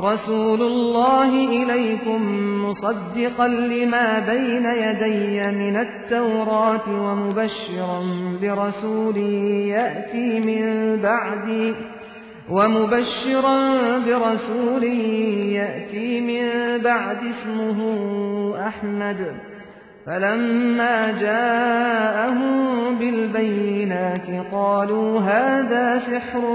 رسول الله إليكم مصدقا لما بين يدي من التوراة ومبشرا برسول يأتي من بعدي ومبشرا برسول يأتي من بعد اسمه أحمد فلما جاءهم بالبينات قالوا هذا سحر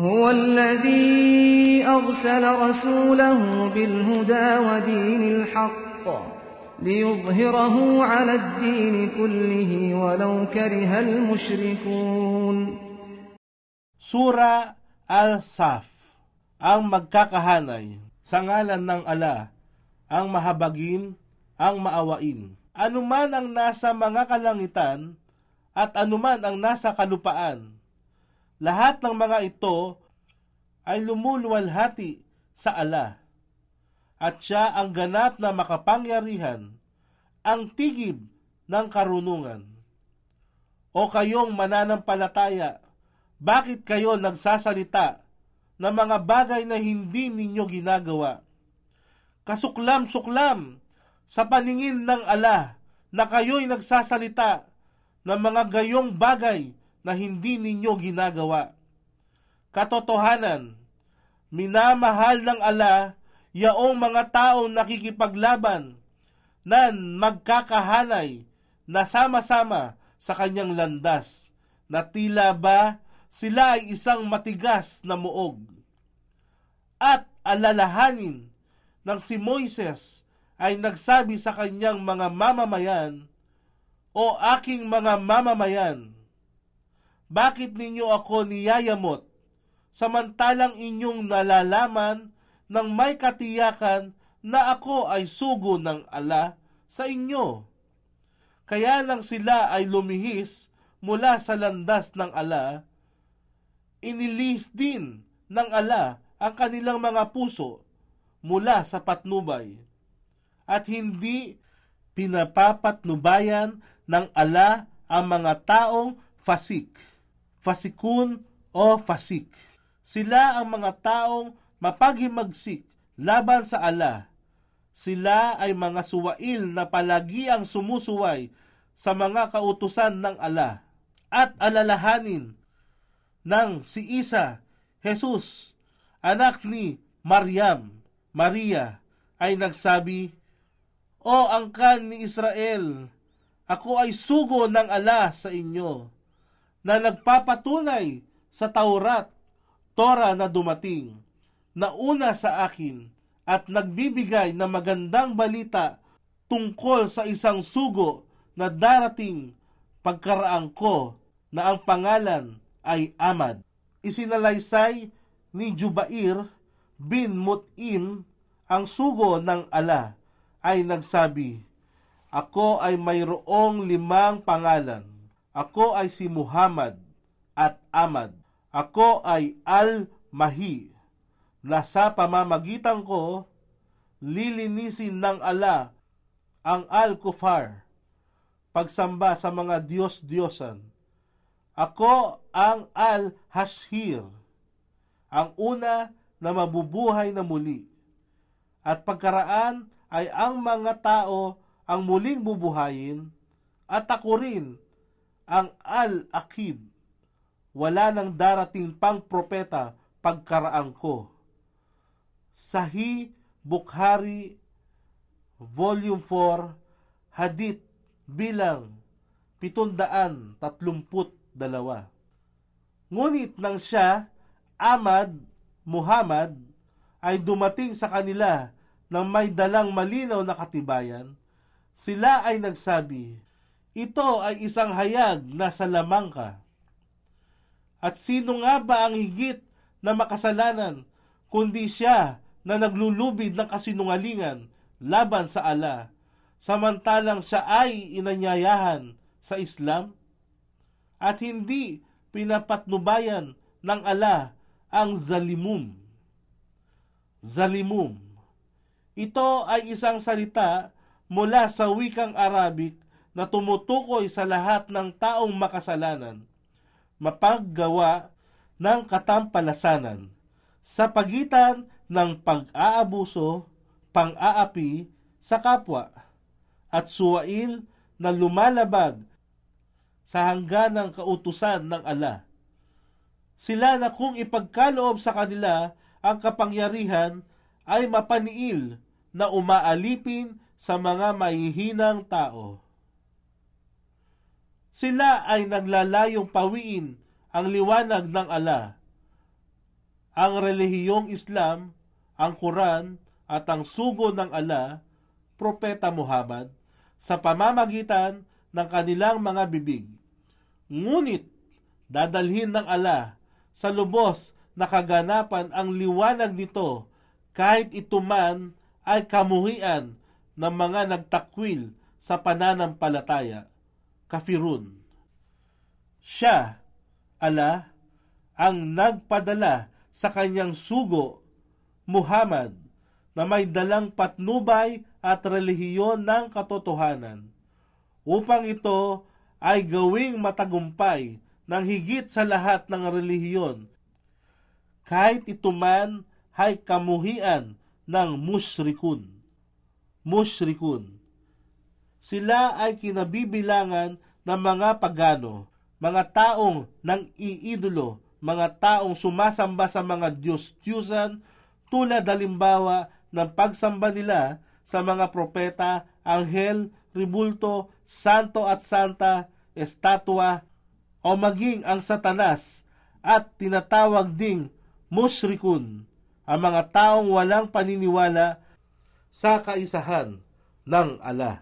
هو الذي أرسل رسوله بالهدى ودين الحق ليظهره على الدين كله ولو كره المشركون Sura Al-Saf Ang magkakahanay sa ngalan ng ala, ang mahabagin, ang maawain. Anuman ang nasa mga kalangitan at anuman ang nasa kalupaan. lahat ng mga ito ay lumuluwalhati sa ala. At siya ang ganap na makapangyarihan, ang tigib ng karunungan. O kayong mananampalataya, bakit kayo nagsasalita ng mga bagay na hindi ninyo ginagawa? Kasuklam-suklam sa paningin ng ala na kayo'y nagsasalita ng mga gayong bagay na hindi ninyo ginagawa. Katotohanan, minamahal ng ala yaong mga taong nakikipaglaban nan magkakahanay na sama-sama sa kanyang landas na tila ba sila ay isang matigas na muog. At alalahanin ng si Moises ay nagsabi sa kanyang mga mamamayan, O aking mga mamamayan, bakit ninyo ako niyayamot, samantalang inyong nalalaman ng may katiyakan na ako ay sugo ng ala sa inyo. Kaya nang sila ay lumihis mula sa landas ng ala, inilis din ng ala ang kanilang mga puso mula sa patnubay. At hindi pinapapatnubayan ng ala ang mga taong fasik, fasikun o fasik. Sila ang mga taong mapaghimagsik laban sa ala. Sila ay mga suwail na palagi ang sumusuway sa mga kautusan ng ala. At alalahanin ng si Isa, Jesus, anak ni Maryam, Maria, ay nagsabi, O angkan ni Israel, ako ay sugo ng ala sa inyo, na nagpapatunay sa Taurat, Torah na dumating, na una sa akin, at nagbibigay ng magandang balita tungkol sa isang sugo na darating pagkaraan ko na ang pangalan ay Amad. Isinalaysay ni Jubair bin Mut'im ang sugo ng ala ay nagsabi, Ako ay mayroong limang pangalan. Ako ay si Muhammad at Ahmad. Ako ay Al-Mahi na sa pamamagitan ko lilinisin ng ala ang Al-Kufar pagsamba sa mga Diyos-Diyosan. Ako ang Al-Hashir, ang una na mabubuhay na muli. At pagkaraan ay ang mga tao ang muling bubuhayin at ako rin ang Al-Akib. Wala nang darating pang propeta pagkaraan ko. Sahih Bukhari Volume 4 Hadith bilang 732. Ngunit nang siya, Ahmad, Muhammad, ay dumating sa kanila ng may dalang malinaw na katibayan, sila ay nagsabi, ito ay isang hayag na sa ka. At sino nga ba ang higit na makasalanan kundi siya na naglulubid ng kasinungalingan laban sa ala, samantalang siya ay inanyayahan sa Islam? At hindi pinapatnubayan ng ala ang zalimum. Zalimum. Ito ay isang salita mula sa wikang Arabic na tumutukoy sa lahat ng taong makasalanan, mapaggawa ng katampalasanan sa pagitan ng pag-aabuso, pang-aapi sa kapwa at suwail na lumalabag sa hangganang kautusan ng ala. Sila na kung ipagkaloob sa kanila ang kapangyarihan ay mapaniil na umaalipin sa mga mahihinang tao. Sila ay naglalayong pawiin ang liwanag ng ala. Ang relihiyong Islam, ang Quran at ang sugo ng ala, Propeta Muhammad, sa pamamagitan ng kanilang mga bibig. Ngunit, dadalhin ng ala sa lubos na kaganapan ang liwanag nito kahit ito man ay kamuhian ng mga nagtakwil sa pananampalataya kafirun. Siya, ala, ang nagpadala sa kanyang sugo, Muhammad, na may dalang patnubay at relihiyon ng katotohanan, upang ito ay gawing matagumpay ng higit sa lahat ng relihiyon, kahit ito man ay kamuhian ng musrikun. Musrikun sila ay kinabibilangan ng mga pagano, mga taong nang iidolo, mga taong sumasamba sa mga Diyos-Diyusan tulad halimbawa ng pagsamba nila sa mga propeta, anghel, ribulto, santo at santa, estatwa, o maging ang satanas at tinatawag ding musrikun, ang mga taong walang paniniwala sa kaisahan ng Allah.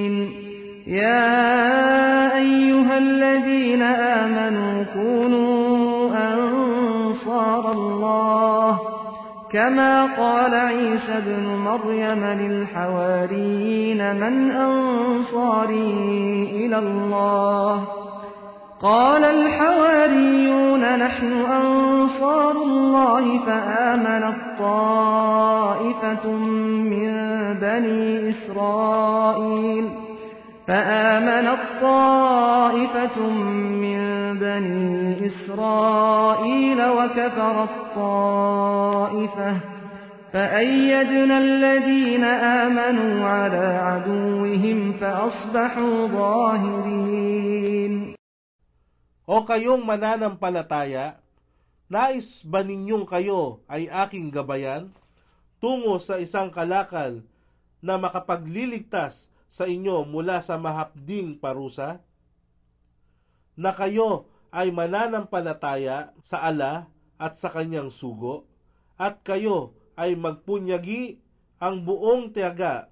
يا أيها الذين آمنوا كونوا أنصار الله كما قال عيسى ابن مريم للحواريين من أنصاري إلى الله قال الحواريون نحن أنصار الله فآمنت طائفة من بني إسرائيل فآمنت طائفة من بني إسرائيل وكفرت طائفة فأيدنا الذين آمنوا على عدوهم فأصبحوا ظاهرين O kayong mananampalataya, nais ba ninyong kayo ay aking gabayan tungo sa isang kalakal na makapagliligtas sa inyo mula sa mahapding parusa? Na kayo ay mananampalataya sa ala at sa kanyang sugo, at kayo ay magpunyagi ang buong tiyaga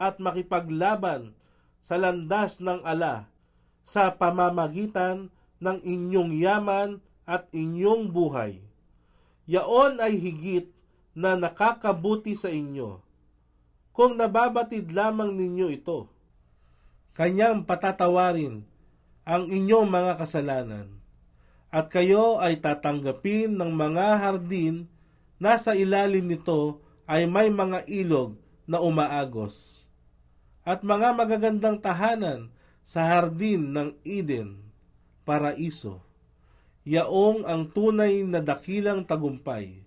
at makipaglaban sa landas ng ala sa pamamagitan ng inyong yaman at inyong buhay. Yaon ay higit na nakakabuti sa inyo. Kung nababatid lamang ninyo ito, kanyang patatawarin ang inyong mga kasalanan, at kayo ay tatanggapin ng mga hardin na sa ilalim nito ay may mga ilog na umaagos, at mga magagandang tahanan sa hardin ng Eden paraiso, yaong ang tunay na dakilang tagumpay.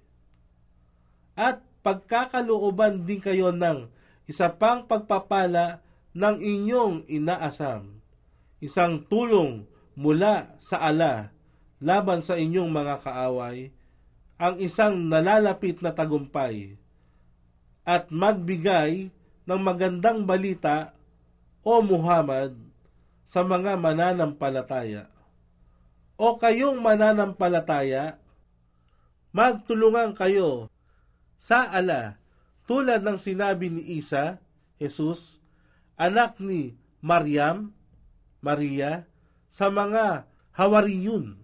At pagkakalooban din kayo ng isa pang pagpapala ng inyong inaasam, isang tulong mula sa ala laban sa inyong mga kaaway, ang isang nalalapit na tagumpay, at magbigay ng magandang balita o Muhammad sa mga mananampalataya. O kayong mananampalataya, magtulungan kayo sa ala tulad ng sinabi ni Isa, Jesus, anak ni Maryam, Maria, sa mga hawariyun,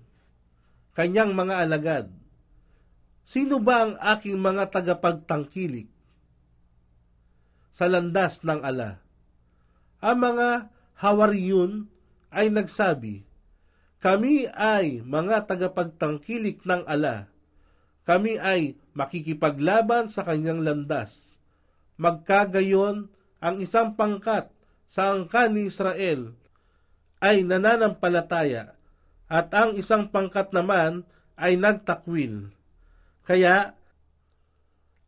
kanyang mga alagad. Sino ba ang aking mga tagapagtangkilik sa landas ng ala? Ang mga hawariyun ay nagsabi, kami ay mga tagapagtangkilik ng ala. Kami ay makikipaglaban sa kanyang landas. Magkagayon, ang isang pangkat sa angkan ni Israel ay nananampalataya at ang isang pangkat naman ay nagtakwil. Kaya,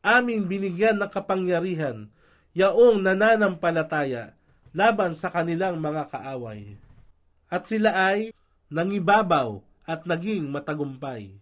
aming binigyan ng kapangyarihan yaong nananampalataya laban sa kanilang mga kaaway. At sila ay nangibabaw at naging matagumpay.